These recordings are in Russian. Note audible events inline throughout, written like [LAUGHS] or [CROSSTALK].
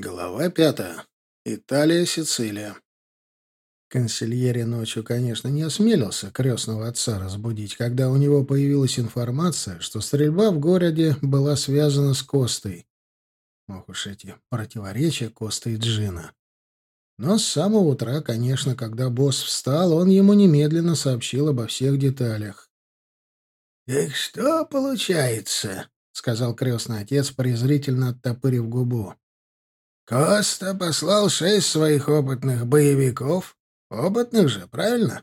Глава пятая. Италия, Сицилия. Консильери ночью, конечно, не осмелился крестного отца разбудить, когда у него появилась информация, что стрельба в городе была связана с Костой. Ох уж эти противоречия Косты и Джина. Но с самого утра, конечно, когда босс встал, он ему немедленно сообщил обо всех деталях. «Так что получается?» — сказал крестный отец, презрительно оттопырив губу. Коста послал шесть своих опытных боевиков. Опытных же, правильно?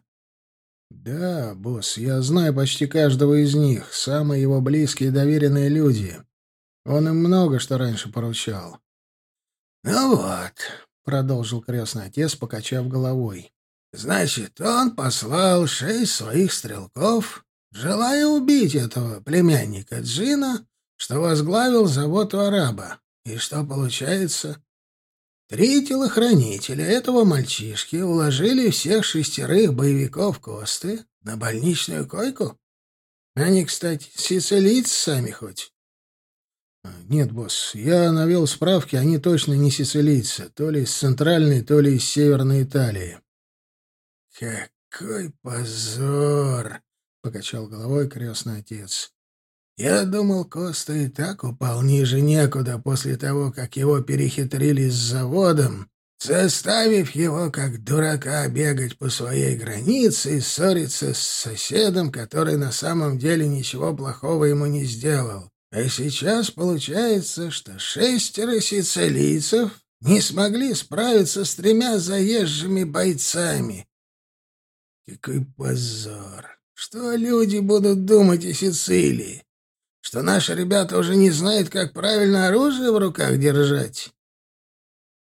Да, босс, я знаю почти каждого из них, самые его близкие доверенные люди. Он им много что раньше поручал. Ну вот, продолжил крестный отец, покачав головой. Значит, он послал шесть своих стрелков, желая убить этого племянника Джина, что возглавил заботу араба. И что получается? Три телохранителя этого мальчишки уложили всех шестерых боевиков Косты на больничную койку. Они, кстати, сицилийцы сами хоть. А, нет, босс, я навел справки, они точно не сицилийцы, то ли из центральной, то ли из северной Италии. Какой позор! — покачал головой крестный отец. Я думал, Коста и так упал ниже некуда после того, как его перехитрили с заводом, заставив его, как дурака, бегать по своей границе и ссориться с соседом, который на самом деле ничего плохого ему не сделал. А сейчас получается, что шестеро сицилийцев не смогли справиться с тремя заезжими бойцами. Какой позор! Что люди будут думать о Сицилии? что наши ребята уже не знают, как правильно оружие в руках держать.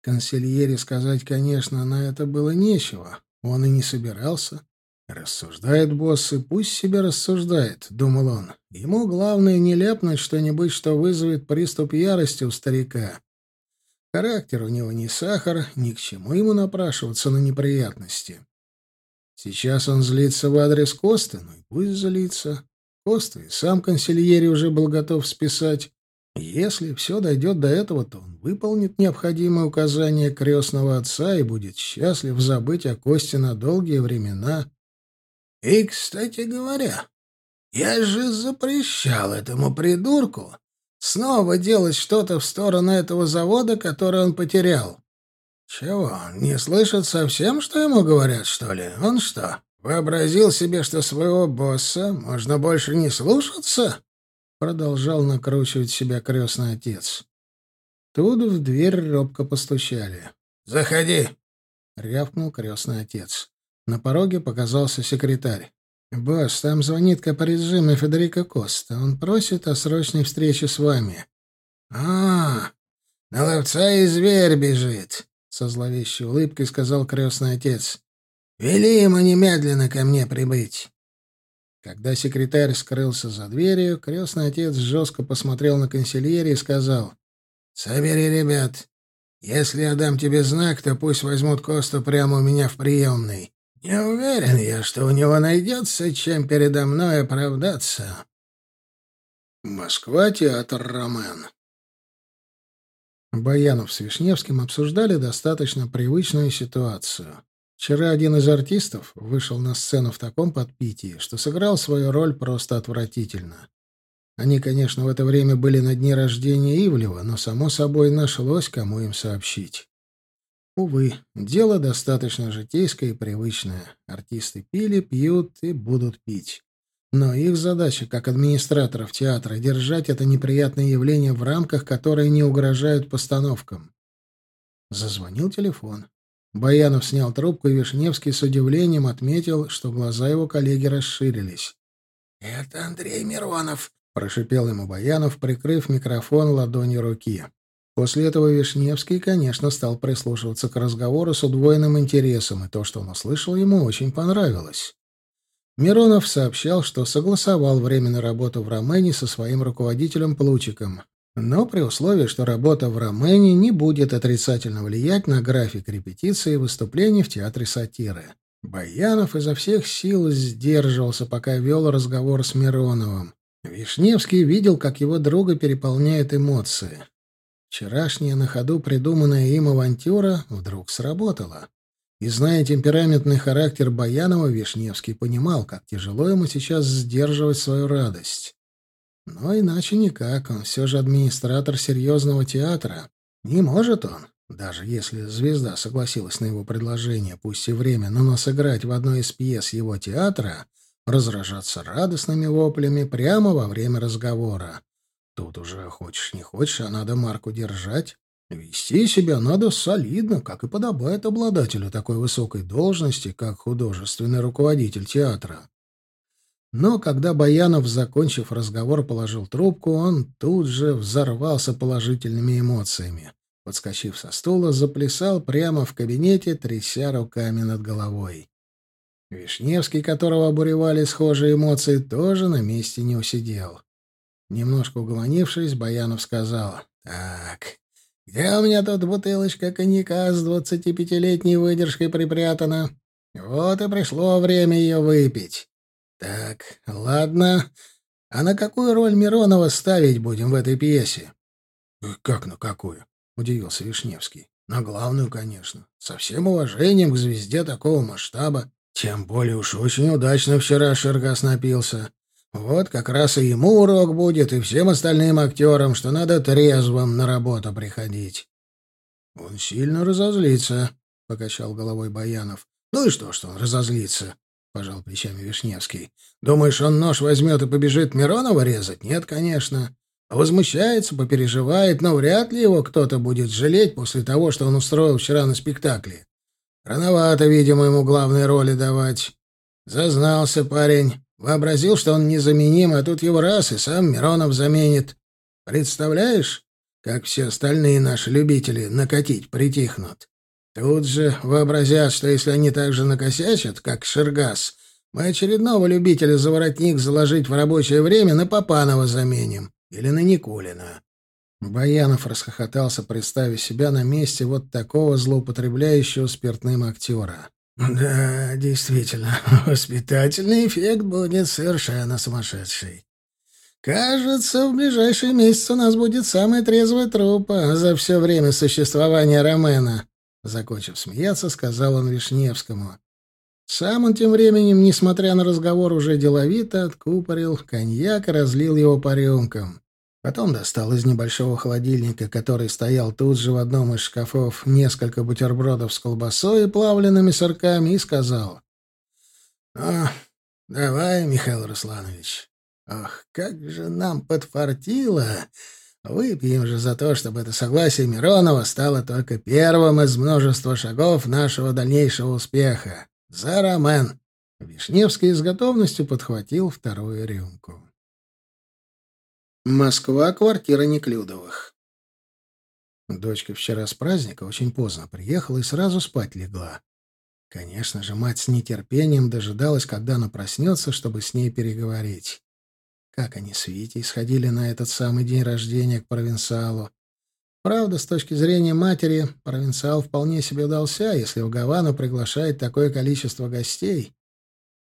Консильере сказать, конечно, на это было нечего. Он и не собирался. «Рассуждает босс, и пусть себе рассуждает», — думал он. «Ему главное не ляпнуть что-нибудь, что вызовет приступ ярости у старика. Характер у него не сахар, ни к чему ему напрашиваться на неприятности. Сейчас он злится в адрес Костину, и пусть злится. Коста сам консильери уже был готов списать. Если все дойдет до этого, то он выполнит необходимые указания крестного отца и будет счастлив забыть о Косте на долгие времена. И, кстати говоря, я же запрещал этому придурку снова делать что-то в сторону этого завода, который он потерял. Чего, не слышит совсем, что ему говорят, что ли? Он что, Вообразил себе, что своего босса можно больше не слушаться? Продолжал накручивать себя крестный отец. Тут в дверь робко постучали. «Заходи!» — рявкнул крестный отец. На пороге показался секретарь. «Босс, там звонит капорежима Федерико Коста. Он просит о срочной встрече с вами». «А, на ловца и зверь бежит!» — со зловещей улыбкой сказал крестный отец. «Вели ему немедленно ко мне прибыть». Когда секретарь скрылся за дверью, крестный отец жестко посмотрел на консильери и сказал, «Собери ребят. Если я дам тебе знак, то пусть возьмут Коста прямо у меня в приемной. Не уверен я, что у него найдется, чем передо мной оправдаться». Москва, театр «Ромен». Баянов с Вишневским обсуждали достаточно привычную ситуацию. Вчера один из артистов вышел на сцену в таком подпитии, что сыграл свою роль просто отвратительно. Они, конечно, в это время были на дне рождения Ивлева, но, само собой, нашлось, кому им сообщить. Увы, дело достаточно житейское и привычное. Артисты пили, пьют и будут пить. Но их задача, как администраторов театра, держать это неприятное явление в рамках, которые не угрожают постановкам. Зазвонил телефон. Баянов снял трубку, и Вишневский с удивлением отметил, что глаза его коллеги расширились. «Это Андрей Миронов», — прошипел ему Баянов, прикрыв микрофон ладонью руки. После этого Вишневский, конечно, стал прислушиваться к разговору с удвоенным интересом, и то, что он услышал, ему очень понравилось. Миронов сообщал, что согласовал временную работу в Ромене со своим руководителем Плучиком но при условии, что работа в Ромене не будет отрицательно влиять на график репетиции и выступлений в Театре сатиры. Баянов изо всех сил сдерживался, пока вел разговор с Мироновым. Вишневский видел, как его друга переполняет эмоции. Вчерашняя на ходу придуманная им авантюра вдруг сработала. И зная темпераментный характер Баянова, Вишневский понимал, как тяжело ему сейчас сдерживать свою радость. Но иначе никак, он все же администратор серьезного театра. Не может он, даже если звезда согласилась на его предложение, пусть и временно, но сыграть в одной из пьес его театра, разражаться радостными воплями прямо во время разговора. Тут уже хочешь не хочешь, а надо марку держать. Вести себя надо солидно, как и подобает обладателю такой высокой должности, как художественный руководитель театра. Но когда Баянов, закончив разговор, положил трубку, он тут же взорвался положительными эмоциями. Подскочив со стула, заплясал прямо в кабинете, тряся руками над головой. Вишневский, которого обуревали схожие эмоции, тоже на месте не усидел. Немножко угомонившись, Баянов сказал, «Так, где у меня тут бутылочка коньяка с двадцатипятилетней выдержкой припрятана? Вот и пришло время ее выпить». Так, ладно. А на какую роль Миронова ставить будем в этой пьесе? Э, как на какую? Удивился Вишневский. На главную, конечно. Со всем уважением к звезде такого масштаба. Тем более уж очень удачно вчера Шергас напился. Вот как раз и ему урок будет, и всем остальным актерам, что надо трезвым на работу приходить. — Он сильно разозлится, — покачал головой Баянов. — Ну и что, что он разозлится? пожал плечами Вишневский. «Думаешь, он нож возьмет и побежит Миронова резать? Нет, конечно. Возмущается, попереживает, но вряд ли его кто-то будет жалеть после того, что он устроил вчера на спектакле. Рановато, видимо, ему главные роли давать. Зазнался парень. Вообразил, что он незаменим, а тут его раз и сам Миронов заменит. Представляешь, как все остальные наши любители накатить притихнут?» Тут же вообразят, что если они так же накосячат, как Шергас, мы очередного любителя за воротник заложить в рабочее время на Попанова заменим или на Никулина. Баянов расхохотался, представив себя на месте вот такого злоупотребляющего спиртным актера. «Да, действительно, [LAUGHS] воспитательный эффект будет совершенно сумасшедший. Кажется, в ближайший месяц у нас будет самая трезвая труппа за все время существования Ромена. Закончив смеяться, сказал он Вишневскому. Сам он тем временем, несмотря на разговор, уже деловито откупорил коньяк и разлил его по рюмкам. Потом достал из небольшого холодильника, который стоял тут же в одном из шкафов, несколько бутербродов с колбасой и плавленными сырками и сказал. «Ну, давай, Михаил Русланович. Ох, как же нам подфартило!» Выпьем же за то, чтобы это согласие Миронова стало только первым из множества шагов нашего дальнейшего успеха. За Ромен!» Вишневский с готовностью подхватил вторую рюмку. Москва, квартира Неклюдовых. Дочка вчера с праздника очень поздно приехала и сразу спать легла. Конечно же, мать с нетерпением дожидалась, когда она проснется, чтобы с ней переговорить. Как они с Витей сходили на этот самый день рождения к провинциалу? Правда, с точки зрения матери, провинциал вполне себе удался, если в Гавану приглашает такое количество гостей.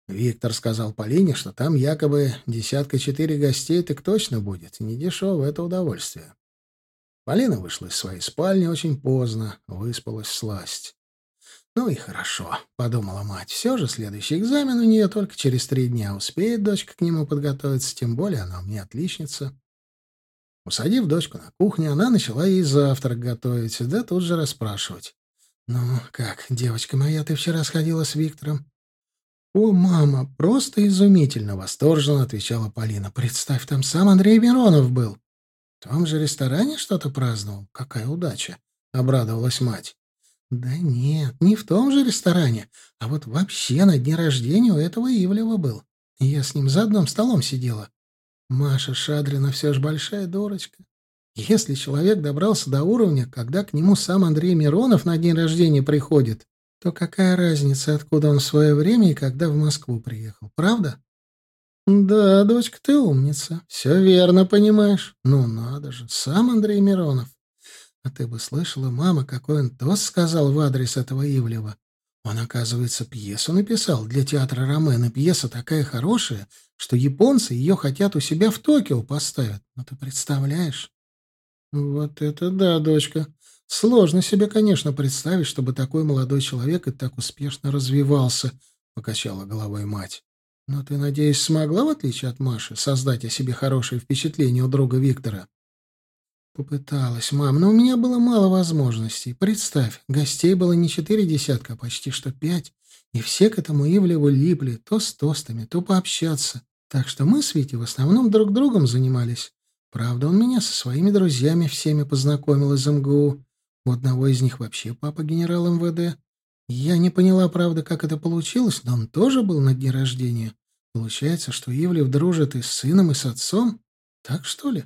Виктор сказал Полине, что там якобы десятка четыре гостей так точно будет, не дешево это удовольствие. Полина вышла из своей спальни очень поздно, выспалась сласть. «Ну и хорошо», — подумала мать. «Все же следующий экзамен у нее только через три дня. Успеет дочка к нему подготовиться, тем более она у меня отличница». Усадив дочку на кухне, она начала ей завтрак готовить, да тут же расспрашивать. «Ну как, девочка моя, ты вчера сходила с Виктором?» «О, мама, просто изумительно!» — восторженно отвечала Полина. «Представь, там сам Андрей Миронов был. В том же ресторане что-то праздновал. Какая удача!» — обрадовалась мать. «Да нет, не в том же ресторане, а вот вообще на дне рождения у этого Ивлева был. Я с ним за одним столом сидела. Маша Шадрина все же большая дурочка. Если человек добрался до уровня, когда к нему сам Андрей Миронов на день рождения приходит, то какая разница, откуда он в свое время и когда в Москву приехал, правда? Да, дочка, ты умница. Все верно понимаешь. Ну надо же, сам Андрей Миронов. А ты бы слышала, мама, какой он тост сказал в адрес этого Ивлева. Он, оказывается, пьесу написал для театра Ромена. Пьеса такая хорошая, что японцы ее хотят у себя в Токио поставить. Ну ты представляешь? Вот это да, дочка. Сложно себе, конечно, представить, чтобы такой молодой человек и так успешно развивался, покачала головой мать. Но ты, надеюсь, смогла, в отличие от Маши, создать о себе хорошее впечатление у друга Виктора? Попыталась. Мам, но у меня было мало возможностей. Представь, гостей было не четыре десятка, а почти что пять. И все к этому Ивлеву липли, то с тостами, то пообщаться. Так что мы с Витей в основном друг другом занимались. Правда, он меня со своими друзьями всеми познакомил из МГУ. У одного из них вообще папа генерал МВД. Я не поняла, правда, как это получилось, но он тоже был на дне рождения. Получается, что Ивлев дружит и с сыном, и с отцом? Так что ли?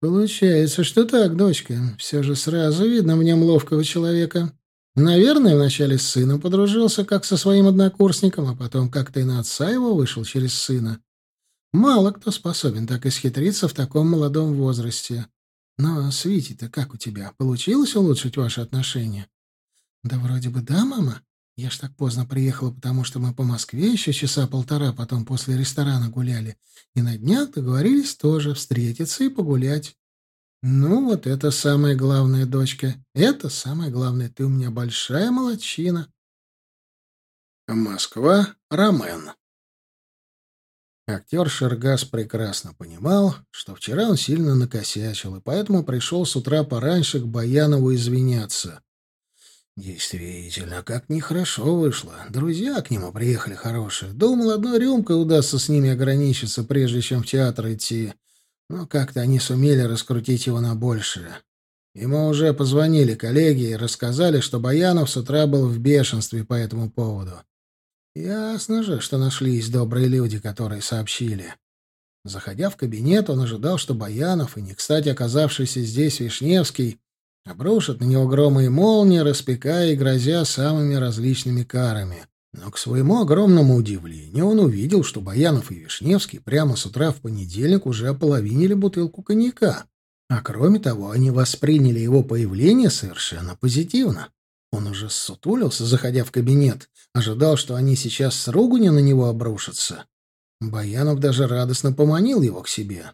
Получается, что так, дочка. Все же сразу видно в нем ловкого человека. Наверное, вначале с сыном подружился, как со своим однокурсником, а потом как-то и на отца его вышел через сына. Мало кто способен так исхитриться в таком молодом возрасте. Но с Витей-то как у тебя? Получилось улучшить ваши отношения? Да вроде бы да, мама. Я ж так поздно приехала, потому что мы по Москве еще часа полтора потом после ресторана гуляли. И на днях договорились тоже встретиться и погулять. Ну вот это самое главное, дочка. Это самое главное. Ты у меня большая молодчина. Москва. Ромен. Актер Шергас прекрасно понимал, что вчера он сильно накосячил, и поэтому пришел с утра пораньше к Баянову извиняться — Действительно, как нехорошо вышло. Друзья к нему приехали хорошие. Думал, одной рюмкой удастся с ними ограничиться, прежде чем в театр идти. Но как-то они сумели раскрутить его на большее. Ему уже позвонили коллеги и рассказали, что Баянов с утра был в бешенстве по этому поводу. Ясно же, что нашлись добрые люди, которые сообщили. Заходя в кабинет, он ожидал, что Баянов и не кстати оказавшийся здесь Вишневский обрушат на него громы и молнии, распекая и грозя самыми различными карами. Но к своему огромному удивлению он увидел, что Баянов и Вишневский прямо с утра в понедельник уже ополовинили бутылку коньяка. А кроме того, они восприняли его появление совершенно позитивно. Он уже сутулился, заходя в кабинет, ожидал, что они сейчас с ругани на него обрушатся. Баянов даже радостно поманил его к себе.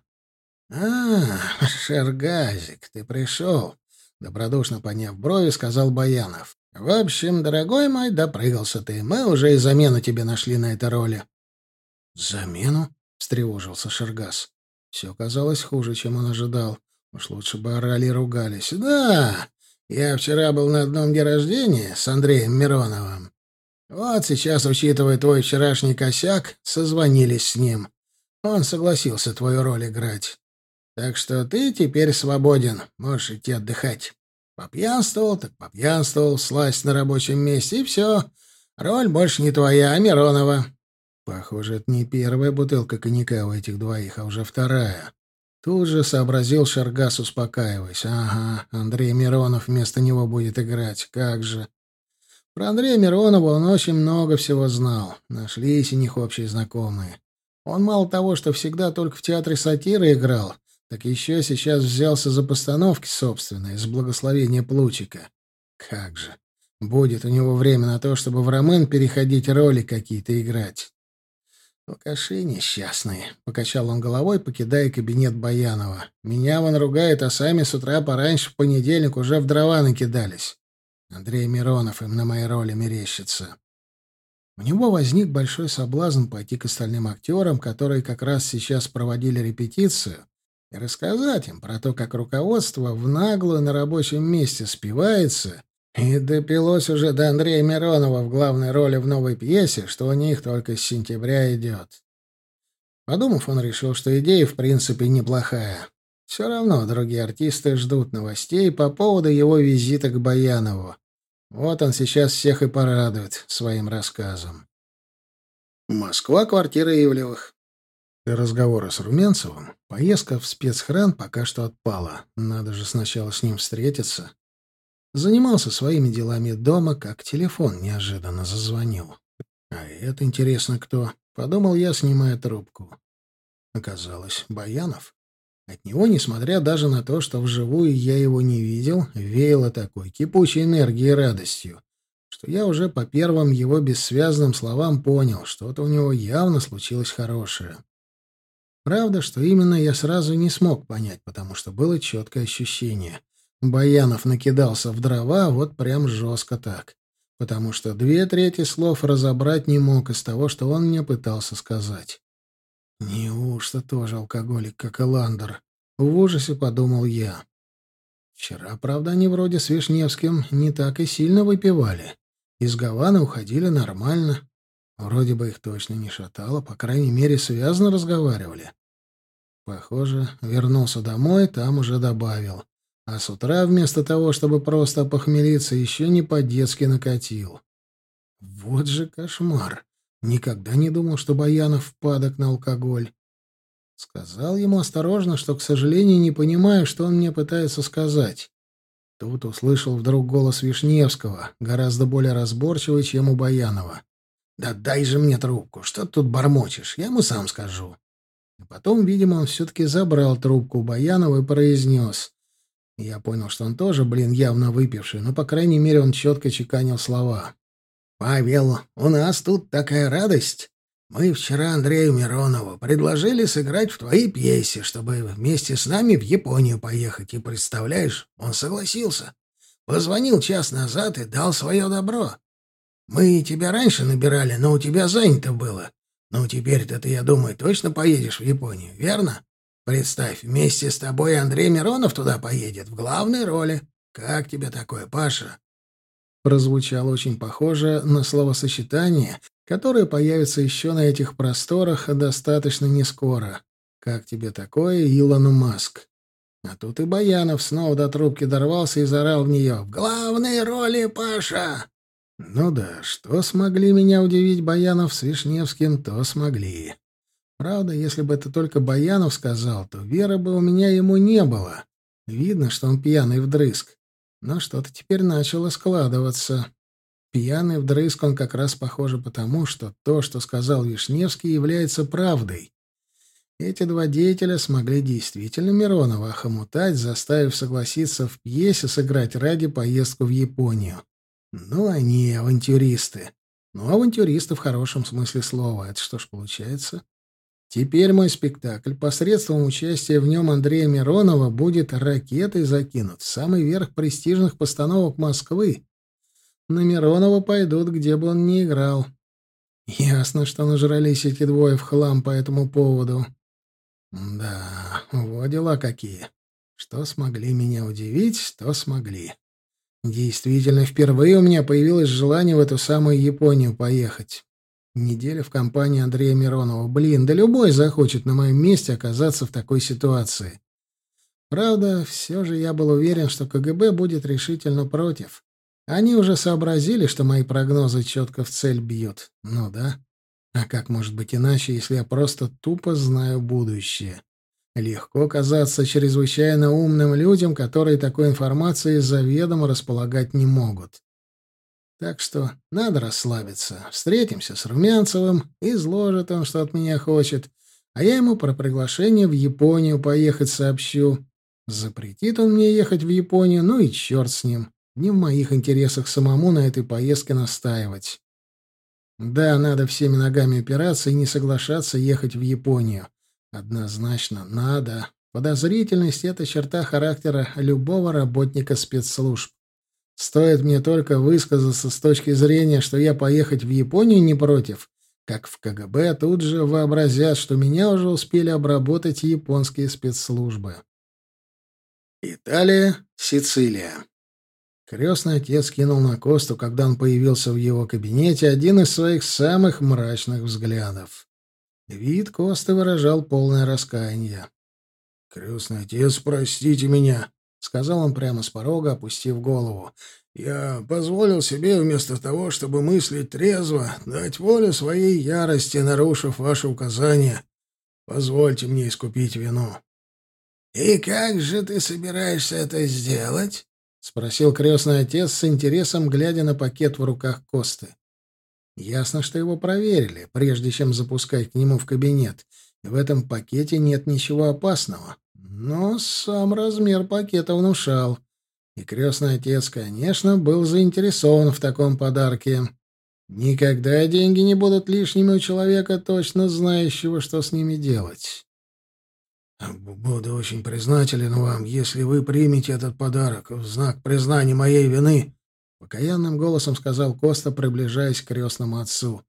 «А, Шергазик, ты пришел. Добродушно поняв брови, сказал Баянов. «В общем, дорогой мой, допрыгался ты. Мы уже и замену тебе нашли на этой роли». «Замену?» — встревожился Шергас. Все казалось хуже, чем он ожидал. Уж лучше бы орали и ругались. «Да, я вчера был на одном дне рождения с Андреем Мироновым. Вот сейчас, учитывая твой вчерашний косяк, созвонились с ним. Он согласился твою роль играть. Так что ты теперь свободен, можешь идти отдыхать. Попьянствовал, так попьянствовал, слазь на рабочем месте, и все. Роль больше не твоя, а Миронова. Похоже, это не первая бутылка коньяка у этих двоих, а уже вторая. Тут же сообразил Шаргас, успокаиваясь. Ага, Андрей Миронов вместо него будет играть, как же. Про Андрея Миронова он очень много всего знал. Нашлись у них общие знакомые. Он мало того, что всегда только в театре сатиры играл — так еще сейчас взялся за постановки собственные, с благословения Плучика. Как же. Будет у него время на то, чтобы в Ромен переходить роли какие-то играть. «Алкаши несчастные», — покачал он головой, покидая кабинет Баянова. «Меня вон ругает, а сами с утра пораньше в понедельник уже в дрова накидались. Андрей Миронов им на моей роли мерещится». У него возник большой соблазн пойти к остальным актерам, которые как раз сейчас проводили репетицию, и рассказать им про то, как руководство в наглую на рабочем месте спивается, и допилось уже до Андрея Миронова в главной роли в новой пьесе, что у них только с сентября идет. Подумав, он решил, что идея в принципе неплохая. Все равно другие артисты ждут новостей по поводу его визита к Баянову. Вот он сейчас всех и порадует своим рассказом. Москва, квартира Ивлевых. После разговора с Румянцевым поездка в спецхран пока что отпала. Надо же сначала с ним встретиться. Занимался своими делами дома, как телефон неожиданно зазвонил. А это интересно кто? Подумал я, снимая трубку. Оказалось, Баянов. От него, несмотря даже на то, что вживую я его не видел, веяло такой кипучей энергией и радостью, что я уже по первым его бессвязным словам понял, что-то у него явно случилось хорошее. Правда, что именно, я сразу не смог понять, потому что было четкое ощущение. Баянов накидался в дрова а вот прям жестко так, потому что две трети слов разобрать не мог из того, что он мне пытался сказать. «Неужто тоже алкоголик, как и Ландер?» — в ужасе подумал я. Вчера, правда, они вроде с Вишневским не так и сильно выпивали. Из Гавана уходили нормально. Вроде бы их точно не шатало, по крайней мере, связно разговаривали. Похоже, вернулся домой, там уже добавил. А с утра, вместо того, чтобы просто похмелиться, еще не по-детски накатил. Вот же кошмар! Никогда не думал, что Баянов впадок на алкоголь. Сказал ему осторожно, что, к сожалению, не понимаю, что он мне пытается сказать. Тут услышал вдруг голос Вишневского, гораздо более разборчивый, чем у Баянова. «Да дай же мне трубку, что ты тут бормочешь, я ему сам скажу». А потом, видимо, он все-таки забрал трубку у Баянова и произнес. Я понял, что он тоже, блин, явно выпивший, но, по крайней мере, он четко чеканил слова. «Павел, у нас тут такая радость. Мы вчера Андрею Миронову предложили сыграть в твоей пьесе, чтобы вместе с нами в Японию поехать. И, представляешь, он согласился. Позвонил час назад и дал свое добро. Мы тебя раньше набирали, но у тебя занято было. Ну, теперь-то ты, я думаю, точно поедешь в Японию, верно? Представь, вместе с тобой Андрей Миронов туда поедет, в главной роли. Как тебе такое, Паша?» Прозвучало очень похоже на словосочетание, которое появится еще на этих просторах достаточно нескоро. «Как тебе такое, Илон Маск?» А тут и Баянов снова до трубки дорвался и заорал в нее. «В главной роли, Паша!» Ну да, что смогли меня удивить Баянов с Вишневским, то смогли. Правда, если бы это только Баянов сказал, то веры бы у меня ему не было. Видно, что он пьяный вдрызг. Но что-то теперь начало складываться. Пьяный вдрызг он как раз похоже потому, что то, что сказал Вишневский, является правдой. Эти два деятеля смогли действительно Миронова охомутать, заставив согласиться в пьесе сыграть ради поездку в Японию. Ну, они авантюристы. Ну, авантюристы в хорошем смысле слова. Это что ж получается? Теперь мой спектакль посредством участия в нем Андрея Миронова будет ракетой закинут в самый верх престижных постановок Москвы. На Миронова пойдут, где бы он ни играл. Ясно, что нажрались эти двое в хлам по этому поводу. Да, вот дела какие. Что смогли меня удивить, то смогли. Действительно, впервые у меня появилось желание в эту самую Японию поехать. Неделя в компании Андрея Миронова. Блин, да любой захочет на моем месте оказаться в такой ситуации. Правда, все же я был уверен, что КГБ будет решительно против. Они уже сообразили, что мои прогнозы четко в цель бьют. Ну да. А как может быть иначе, если я просто тупо знаю будущее? Легко казаться чрезвычайно умным людям, которые такой информации заведомо располагать не могут. Так что надо расслабиться. Встретимся с Румянцевым, изложит он, что от меня хочет, а я ему про приглашение в Японию поехать сообщу. Запретит он мне ехать в Японию, ну и черт с ним. Не в моих интересах самому на этой поездке настаивать. Да, надо всеми ногами опираться и не соглашаться ехать в Японию. Однозначно, надо. Подозрительность — это черта характера любого работника спецслужб. Стоит мне только высказаться с точки зрения, что я поехать в Японию не против, как в КГБ тут же вообразят, что меня уже успели обработать японские спецслужбы. Италия, Сицилия. Крестный отец кинул на Косту, когда он появился в его кабинете, один из своих самых мрачных взглядов. Вид Коста выражал полное раскаяние. «Крестный отец, простите меня», — сказал он прямо с порога, опустив голову. «Я позволил себе, вместо того, чтобы мыслить трезво, дать волю своей ярости, нарушив ваши указания. Позвольте мне искупить вину». «И как же ты собираешься это сделать?» — спросил крестный отец с интересом, глядя на пакет в руках Косты. Ясно, что его проверили, прежде чем запускать к нему в кабинет, в этом пакете нет ничего опасного. Но сам размер пакета внушал. И крестный отец, конечно, был заинтересован в таком подарке. Никогда деньги не будут лишними у человека, точно знающего, что с ними делать. «Буду очень признателен вам, если вы примете этот подарок в знак признания моей вины», Покаянным голосом сказал Коста, приближаясь к крестному отцу.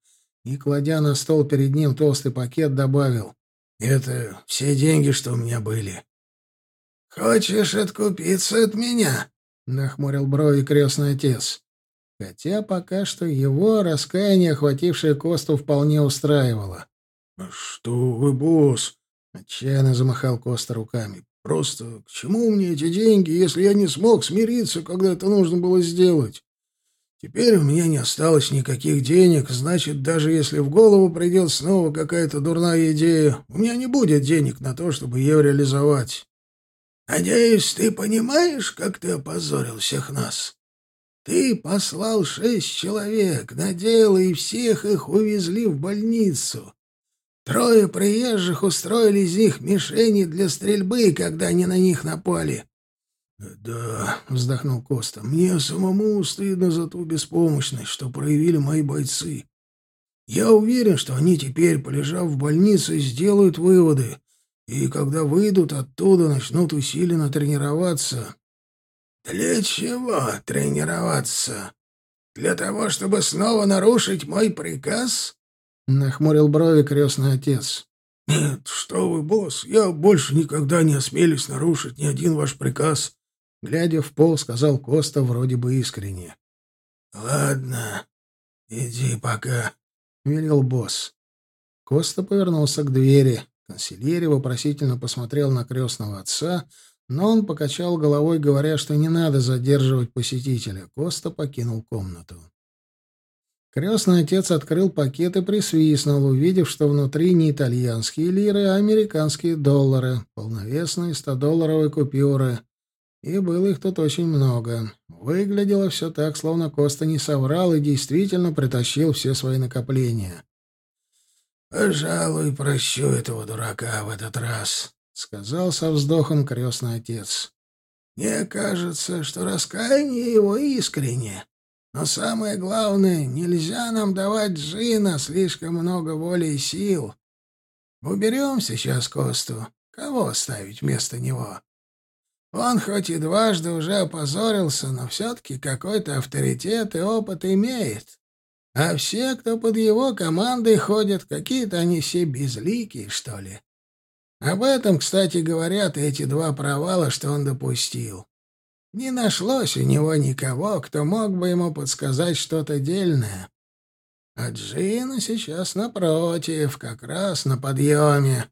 И, кладя на стол перед ним толстый пакет, добавил. «Это все деньги, что у меня были». «Хочешь откупиться от меня?» — нахмурил брови крестный отец. Хотя пока что его раскаяние, охватившее Косту, вполне устраивало. «Что вы, босс?» — отчаянно замахал Коста руками. Просто к чему мне эти деньги, если я не смог смириться, когда это нужно было сделать? Теперь у меня не осталось никаких денег, значит, даже если в голову придет снова какая-то дурная идея, у меня не будет денег на то, чтобы ее реализовать. Надеюсь, ты понимаешь, как ты опозорил всех нас? Ты послал шесть человек, надел, и всех их увезли в больницу. Трое приезжих устроили из них мишени для стрельбы, когда они на них напали. «Да», — вздохнул Коста, — «мне самому стыдно за ту беспомощность, что проявили мои бойцы. Я уверен, что они теперь, полежав в больнице, сделают выводы, и когда выйдут оттуда, начнут усиленно тренироваться». «Для чего тренироваться? Для того, чтобы снова нарушить мой приказ?» — нахмурил брови крестный отец. «Нет, что вы, босс, я больше никогда не осмелюсь нарушить ни один ваш приказ», — глядя в пол, сказал Коста вроде бы искренне. «Ладно, иди пока», — велел босс. Коста повернулся к двери. Консильери вопросительно посмотрел на крестного отца, но он покачал головой, говоря, что не надо задерживать посетителя. Коста покинул комнату. Крестный отец открыл пакет и присвистнул, увидев, что внутри не итальянские лиры, а американские доллары, полновесные 100-долларовые купюры. И было их тут очень много. Выглядело все так, словно Коста не соврал и действительно притащил все свои накопления. «Пожалуй, прощу этого дурака в этот раз», — сказал со вздохом крестный отец. «Мне кажется, что раскаяние его искреннее? Но самое главное, нельзя нам давать Джина слишком много воли и сил. Уберем сейчас Косту. Кого ставить вместо него? Он хоть и дважды уже опозорился, но все-таки какой-то авторитет и опыт имеет. А все, кто под его командой ходят, какие-то они все безликие, что ли. Об этом, кстати, говорят эти два провала, что он допустил. Не нашлось у него никого, кто мог бы ему подсказать что-то дельное. А Джина сейчас напротив, как раз на подъеме.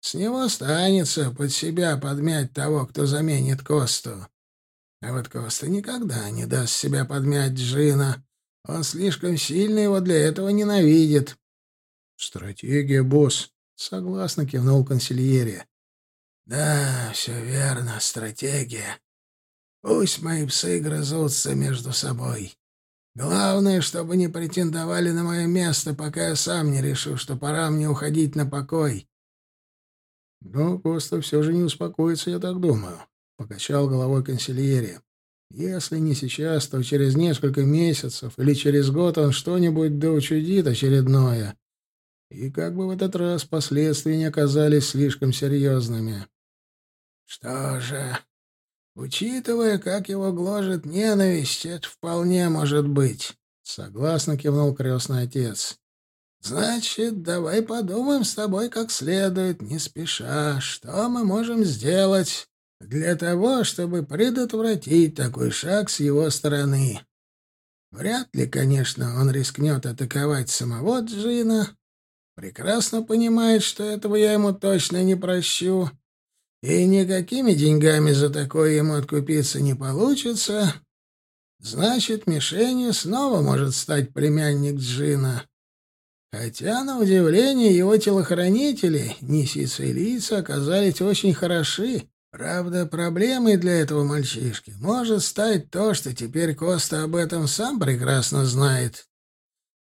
С него останется под себя подмять того, кто заменит Косту. А вот Коста никогда не даст себя подмять Джина. Он слишком сильно его для этого ненавидит. — Стратегия, босс, — согласно кивнул консильерия. — Да, все верно, стратегия, Пусть мои псы грызутся между собой. Главное, чтобы не претендовали на мое место, пока я сам не решу, что пора мне уходить на покой. — Но Коста все же не успокоится, я так думаю, — покачал головой консильерия. — Если не сейчас, то через несколько месяцев или через год он что-нибудь доучудит очередное. И как бы в этот раз последствия не оказались слишком серьезными. — Что же, Учитывая, как его гложет ненависть, это вполне может быть, — согласно кивнул крестный отец. — Значит, давай подумаем с тобой как следует, не спеша, что мы можем сделать для того, чтобы предотвратить такой шаг с его стороны. Вряд ли, конечно, он рискнет атаковать самого Джина. Прекрасно понимает, что этого я ему точно не прощу и никакими деньгами за такое ему откупиться не получится, значит, мишенью снова может стать племянник Джина. Хотя, на удивление, его телохранители, не сицилийцы, оказались очень хороши. Правда, проблемой для этого мальчишки может стать то, что теперь Коста об этом сам прекрасно знает.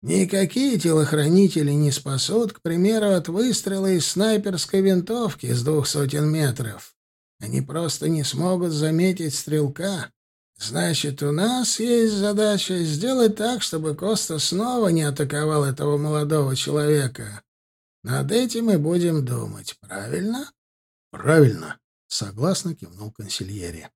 Никакие телохранители не спасут, к примеру, от выстрела из снайперской винтовки с двух сотен метров. Они просто не смогут заметить стрелка. Значит, у нас есть задача сделать так, чтобы Коста снова не атаковал этого молодого человека. Над этим мы будем думать, правильно? — Правильно, — согласно кивнул консильери.